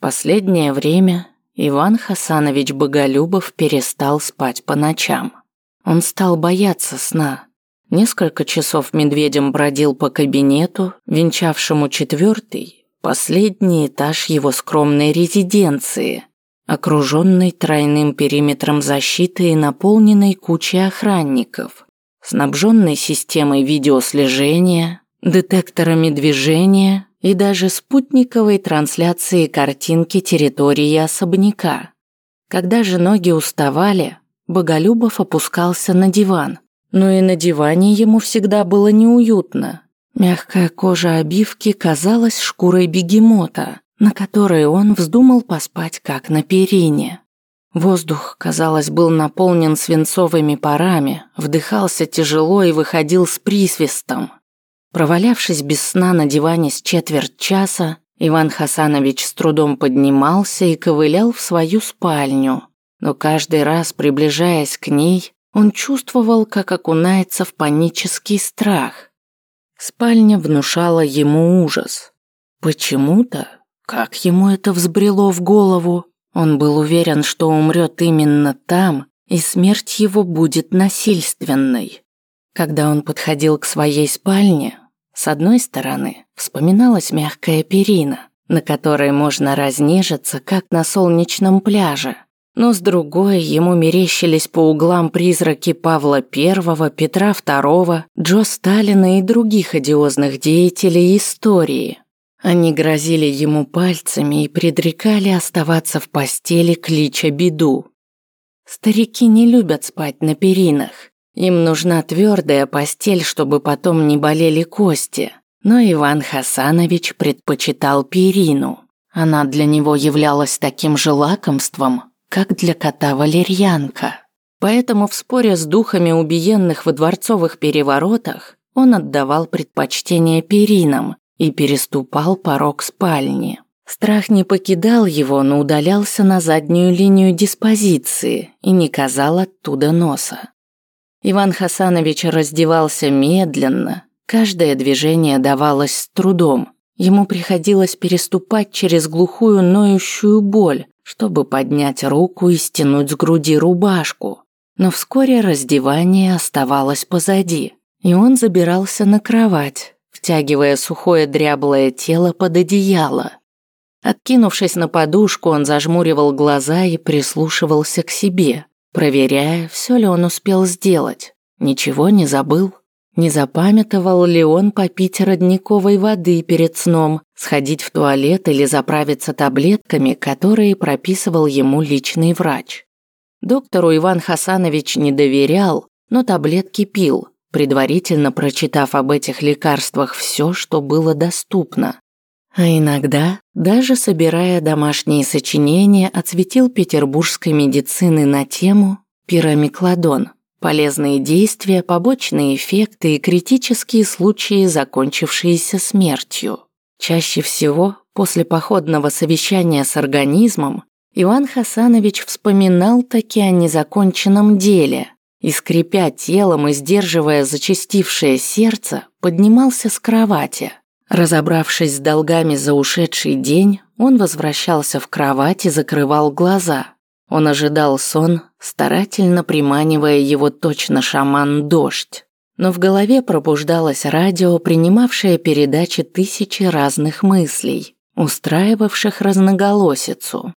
Последнее время Иван Хасанович Боголюбов перестал спать по ночам. Он стал бояться сна. Несколько часов медведем бродил по кабинету, венчавшему четвертый, последний этаж его скромной резиденции, окруженный тройным периметром защиты и наполненной кучей охранников, снабженной системой видеослежения, детекторами движения и даже спутниковой трансляцией картинки территории особняка. Когда же ноги уставали, Боголюбов опускался на диван, но и на диване ему всегда было неуютно. Мягкая кожа обивки казалась шкурой бегемота, на которой он вздумал поспать как на перине. Воздух, казалось, был наполнен свинцовыми парами, вдыхался тяжело и выходил с присвистом. Провалявшись без сна на диване с четверть часа, Иван Хасанович с трудом поднимался и ковылял в свою спальню. Но каждый раз, приближаясь к ней, он чувствовал, как окунается в панический страх. Спальня внушала ему ужас. Почему-то, как ему это взбрело в голову, он был уверен, что умрет именно там, и смерть его будет насильственной. Когда он подходил к своей спальне, с одной стороны вспоминалась мягкая перина, на которой можно разнежиться, как на солнечном пляже, но с другой ему мерещились по углам призраки Павла I, Петра II, Джо Сталина и других одиозных деятелей истории. Они грозили ему пальцами и предрекали оставаться в постели, клича беду. Старики не любят спать на перинах, им нужна твердая постель, чтобы потом не болели кости. Но Иван Хасанович предпочитал перину. Она для него являлась таким же лакомством, как для кота валерьянка. Поэтому в споре с духами убиенных во дворцовых переворотах он отдавал предпочтение перинам и переступал порог спальни. Страх не покидал его, но удалялся на заднюю линию диспозиции и не казал оттуда носа. Иван Хасанович раздевался медленно, каждое движение давалось с трудом. Ему приходилось переступать через глухую ноющую боль, чтобы поднять руку и стянуть с груди рубашку. Но вскоре раздевание оставалось позади, и он забирался на кровать, втягивая сухое дряблое тело под одеяло. Откинувшись на подушку, он зажмуривал глаза и прислушивался к себе проверяя, все ли он успел сделать. Ничего не забыл. Не запамятовал ли он попить родниковой воды перед сном, сходить в туалет или заправиться таблетками, которые прописывал ему личный врач. Доктору Иван Хасанович не доверял, но таблетки пил, предварительно прочитав об этих лекарствах все, что было доступно. А иногда, даже собирая домашние сочинения, отсветил петербургской медицины на тему пирамикладон. Полезные действия, побочные эффекты и критические случаи, закончившиеся смертью. Чаще всего, после походного совещания с организмом, Иван Хасанович вспоминал таки о незаконченном деле и, скрипя телом и сдерживая зачастившее сердце, поднимался с кровати, Разобравшись с долгами за ушедший день, он возвращался в кровать и закрывал глаза. Он ожидал сон, старательно приманивая его точно шаман дождь. Но в голове пробуждалось радио, принимавшее передачи тысячи разных мыслей, устраивавших разноголосицу.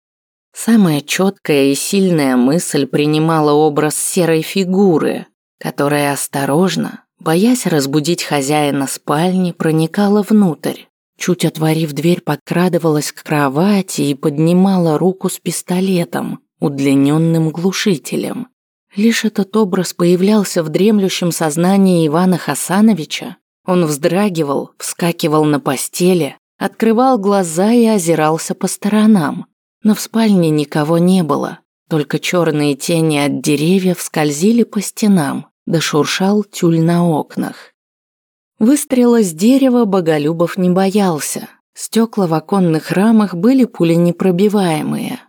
Самая четкая и сильная мысль принимала образ серой фигуры, которая осторожно, Боясь разбудить хозяина спальни, проникала внутрь. Чуть отворив дверь, подкрадывалась к кровати и поднимала руку с пистолетом, удлиненным глушителем. Лишь этот образ появлялся в дремлющем сознании Ивана Хасановича. Он вздрагивал, вскакивал на постели, открывал глаза и озирался по сторонам. Но в спальне никого не было, только черные тени от деревьев скользили по стенам да шуршал тюль на окнах. Выстрела с дерева Боголюбов не боялся. Стекла в оконных рамах были пуленепробиваемые.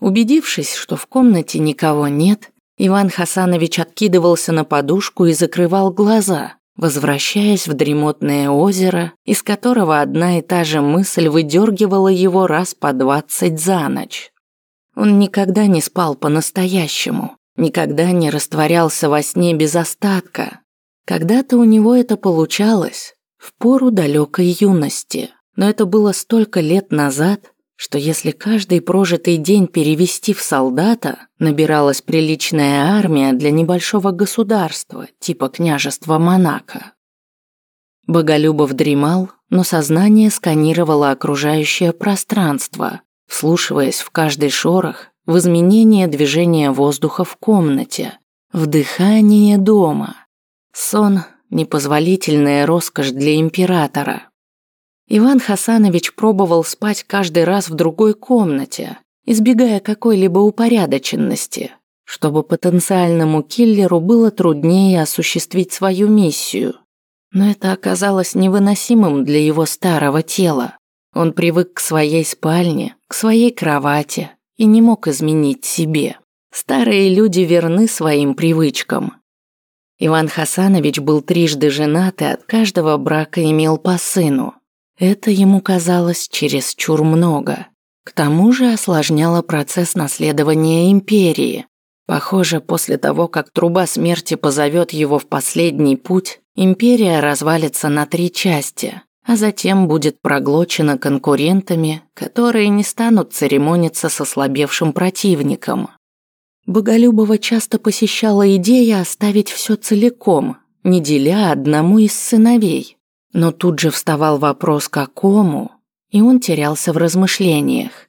Убедившись, что в комнате никого нет, Иван Хасанович откидывался на подушку и закрывал глаза, возвращаясь в дремотное озеро, из которого одна и та же мысль выдергивала его раз по двадцать за ночь. Он никогда не спал по-настоящему, никогда не растворялся во сне без остатка. Когда-то у него это получалось, в пору далекой юности, но это было столько лет назад, что если каждый прожитый день перевести в солдата, набиралась приличная армия для небольшого государства, типа княжества Монако. Боголюбов дремал, но сознание сканировало окружающее пространство, вслушиваясь в каждый шорох, в изменение движения воздуха в комнате, в дыхание дома. Сон – непозволительная роскошь для императора – Иван Хасанович пробовал спать каждый раз в другой комнате, избегая какой-либо упорядоченности, чтобы потенциальному киллеру было труднее осуществить свою миссию. Но это оказалось невыносимым для его старого тела. Он привык к своей спальне, к своей кровати и не мог изменить себе. Старые люди верны своим привычкам. Иван Хасанович был трижды женат и от каждого брака имел по сыну – это ему казалось чересчур много. К тому же осложняло процесс наследования империи. Похоже, после того, как труба смерти позовет его в последний путь, империя развалится на три части, а затем будет проглочена конкурентами, которые не станут церемониться с ослабевшим противником. Боголюбова часто посещала идея оставить все целиком, не деля одному из сыновей. Но тут же вставал вопрос «какому?», и он терялся в размышлениях.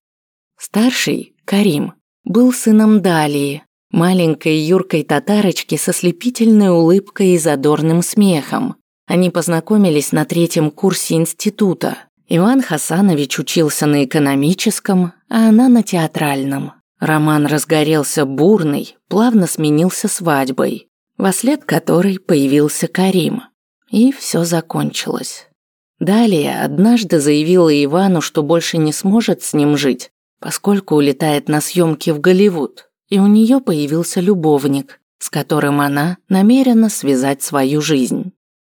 Старший, Карим, был сыном Далии, маленькой юркой татарочки со слепительной улыбкой и задорным смехом. Они познакомились на третьем курсе института. Иван Хасанович учился на экономическом, а она на театральном. Роман разгорелся бурный, плавно сменился свадьбой, во след которой появился Карим – и все закончилось. Далее однажды заявила Ивану, что больше не сможет с ним жить, поскольку улетает на съемки в Голливуд, и у нее появился любовник, с которым она намерена связать свою жизнь.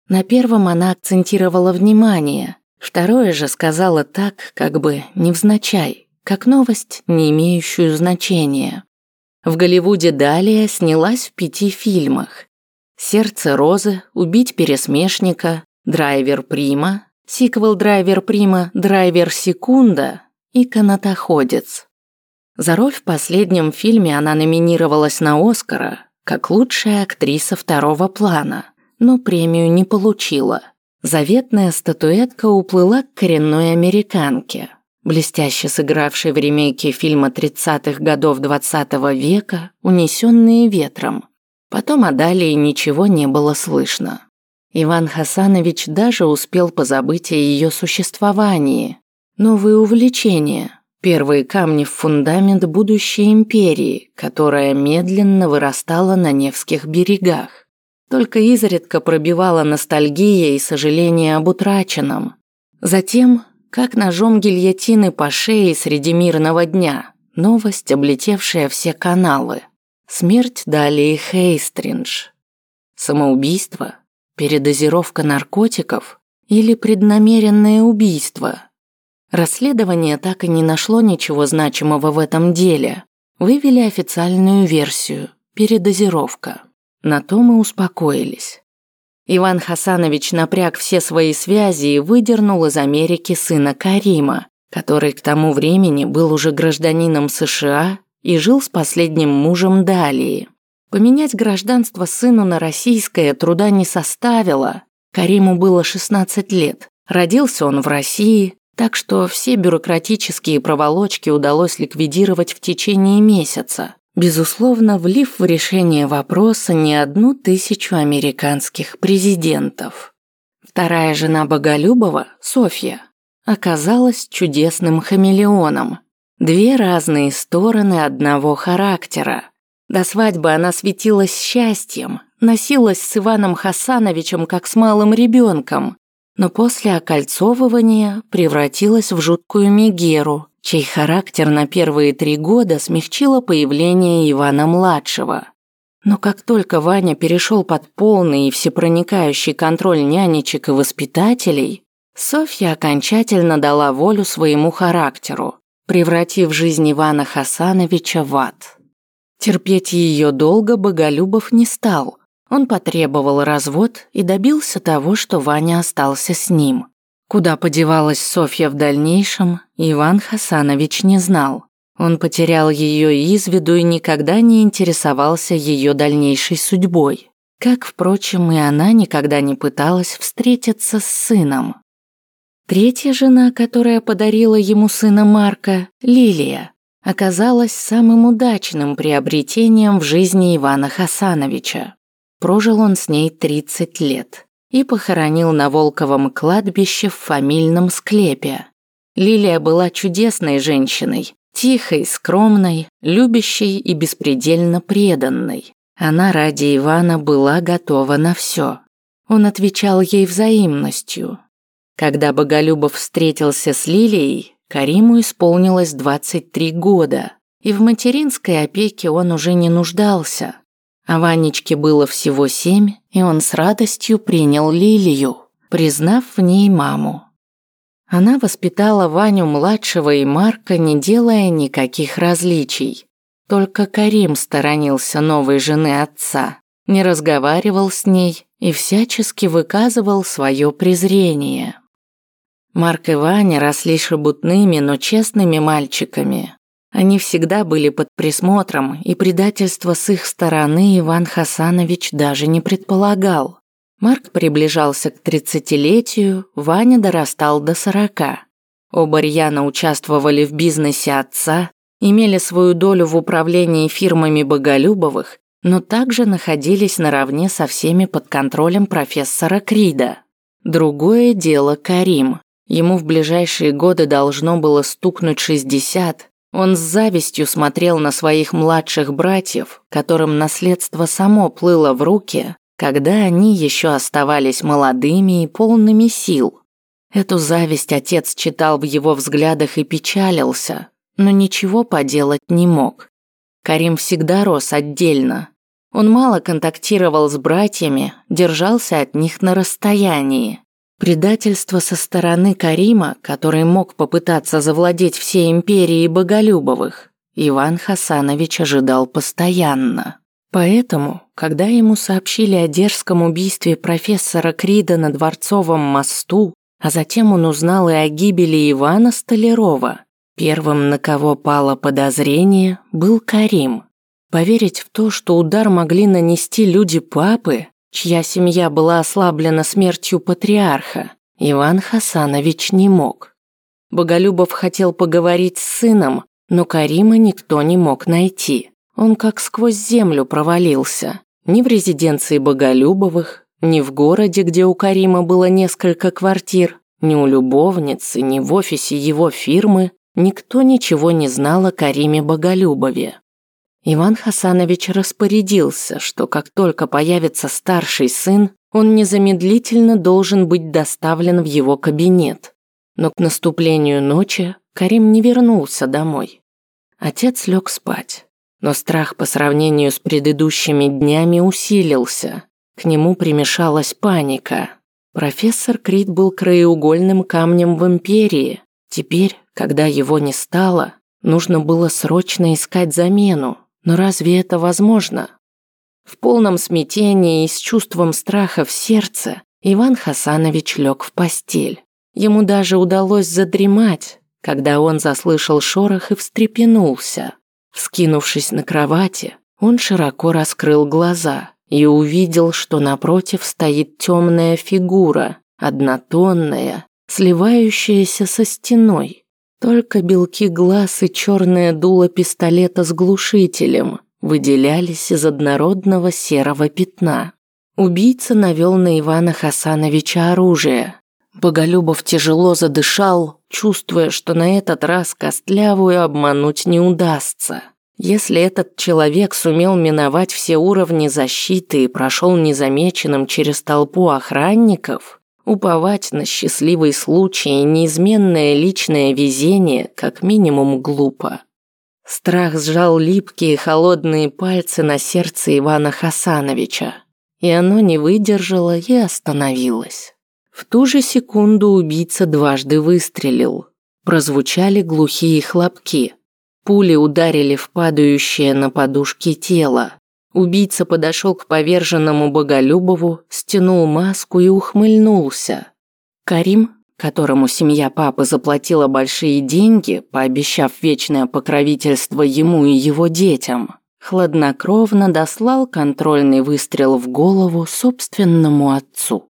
На первом она акцентировала внимание, второе же сказала так, как бы невзначай, как новость, не имеющую значения. В Голливуде далее снялась в пяти фильмах, Сердце Розы, Убить пересмешника, Драйвер Прима, сиквел Драйвер Прима, Драйвер Секунда и Канатоходец. За роль в последнем фильме она номинировалась на Оскара как лучшая актриса второго плана, но премию не получила. Заветная статуэтка уплыла к коренной американке, блестяще сыгравшей в ремейке фильма 30-х годов 20 -го века «Унесенные ветром», Потом о Далии ничего не было слышно. Иван Хасанович даже успел позабыть о ее существовании. Новые увлечения, первые камни в фундамент будущей империи, которая медленно вырастала на Невских берегах. Только изредка пробивала ностальгия и сожаление об утраченном. Затем, как ножом гильотины по шее среди мирного дня, новость, облетевшая все каналы. Смерть далее Хейстринж. Самоубийство, передозировка наркотиков или преднамеренное убийство. Расследование так и не нашло ничего значимого в этом деле. Вывели официальную версию – передозировка. На то мы успокоились. Иван Хасанович напряг все свои связи и выдернул из Америки сына Карима, который к тому времени был уже гражданином США и жил с последним мужем Далии. Поменять гражданство сыну на российское труда не составило. Кариму было 16 лет. Родился он в России, так что все бюрократические проволочки удалось ликвидировать в течение месяца, безусловно, влив в решение вопроса не одну тысячу американских президентов. Вторая жена Боголюбова, Софья, оказалась чудесным хамелеоном – Две разные стороны одного характера. До свадьбы она светилась счастьем, носилась с Иваном Хасановичем как с малым ребенком, но после окольцовывания превратилась в жуткую Мегеру, чей характер на первые три года смягчило появление Ивана-младшего. Но как только Ваня перешел под полный и всепроникающий контроль нянечек и воспитателей, Софья окончательно дала волю своему характеру, превратив жизнь Ивана Хасановича в ад. Терпеть ее долго Боголюбов не стал. Он потребовал развод и добился того, что Ваня остался с ним. Куда подевалась Софья в дальнейшем, Иван Хасанович не знал. Он потерял ее из виду и никогда не интересовался ее дальнейшей судьбой. Как, впрочем, и она никогда не пыталась встретиться с сыном. Третья жена, которая подарила ему сына Марка, Лилия, оказалась самым удачным приобретением в жизни Ивана Хасановича. Прожил он с ней 30 лет и похоронил на Волковом кладбище в фамильном склепе. Лилия была чудесной женщиной, тихой, скромной, любящей и беспредельно преданной. Она ради Ивана была готова на все. Он отвечал ей взаимностью. Когда Боголюбов встретился с Лилией, Кариму исполнилось 23 года, и в материнской опеке он уже не нуждался. А Ванечке было всего семь, и он с радостью принял Лилию, признав в ней маму. Она воспитала Ваню-младшего и Марка, не делая никаких различий. Только Карим сторонился новой жены отца, не разговаривал с ней и всячески выказывал свое презрение. Марк и Ваня росли шебутными, но честными мальчиками. Они всегда были под присмотром, и предательства с их стороны Иван Хасанович даже не предполагал. Марк приближался к тридцатилетию, Ваня дорастал до сорока. Оба рьяно участвовали в бизнесе отца, имели свою долю в управлении фирмами Боголюбовых, но также находились наравне со всеми под контролем профессора Крида. Другое дело Карим. Ему в ближайшие годы должно было стукнуть 60. Он с завистью смотрел на своих младших братьев, которым наследство само плыло в руки, когда они еще оставались молодыми и полными сил. Эту зависть отец читал в его взглядах и печалился, но ничего поделать не мог. Карим всегда рос отдельно. Он мало контактировал с братьями, держался от них на расстоянии. Предательство со стороны Карима, который мог попытаться завладеть всей империей Боголюбовых, Иван Хасанович ожидал постоянно. Поэтому, когда ему сообщили о дерзком убийстве профессора Крида на Дворцовом мосту, а затем он узнал и о гибели Ивана Столярова, первым, на кого пало подозрение, был Карим. Поверить в то, что удар могли нанести люди папы, чья семья была ослаблена смертью патриарха, Иван Хасанович не мог. Боголюбов хотел поговорить с сыном, но Карима никто не мог найти. Он как сквозь землю провалился. Ни в резиденции Боголюбовых, ни в городе, где у Карима было несколько квартир, ни у любовницы, ни в офисе его фирмы никто ничего не знал о Кариме Боголюбове. Иван Хасанович распорядился, что как только появится старший сын, он незамедлительно должен быть доставлен в его кабинет. Но к наступлению ночи Карим не вернулся домой. Отец лег спать, но страх по сравнению с предыдущими днями усилился. К нему примешалась паника. Профессор Крит был краеугольным камнем в империи. Теперь, когда его не стало, нужно было срочно искать замену. Но разве это возможно? В полном смятении и с чувством страха в сердце Иван Хасанович лег в постель. Ему даже удалось задремать, когда он заслышал шорох и встрепенулся. Вскинувшись на кровати, он широко раскрыл глаза и увидел, что напротив стоит темная фигура, однотонная, сливающаяся со стеной. Только белки глаз и черное дуло пистолета с глушителем выделялись из однородного серого пятна. Убийца навел на Ивана Хасановича оружие. Боголюбов тяжело задышал, чувствуя, что на этот раз Костлявую обмануть не удастся. Если этот человек сумел миновать все уровни защиты и прошел незамеченным через толпу охранников, Уповать на счастливый случай и неизменное личное везение как минимум глупо. Страх сжал липкие холодные пальцы на сердце Ивана Хасановича, и оно не выдержало и остановилось. В ту же секунду убийца дважды выстрелил. Прозвучали глухие хлопки. Пули ударили в падающее на подушке тело. Убийца подошел к поверженному Боголюбову, стянул маску и ухмыльнулся. Карим, которому семья папы заплатила большие деньги, пообещав вечное покровительство ему и его детям, хладнокровно дослал контрольный выстрел в голову собственному отцу.